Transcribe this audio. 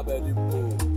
Abedi Bo.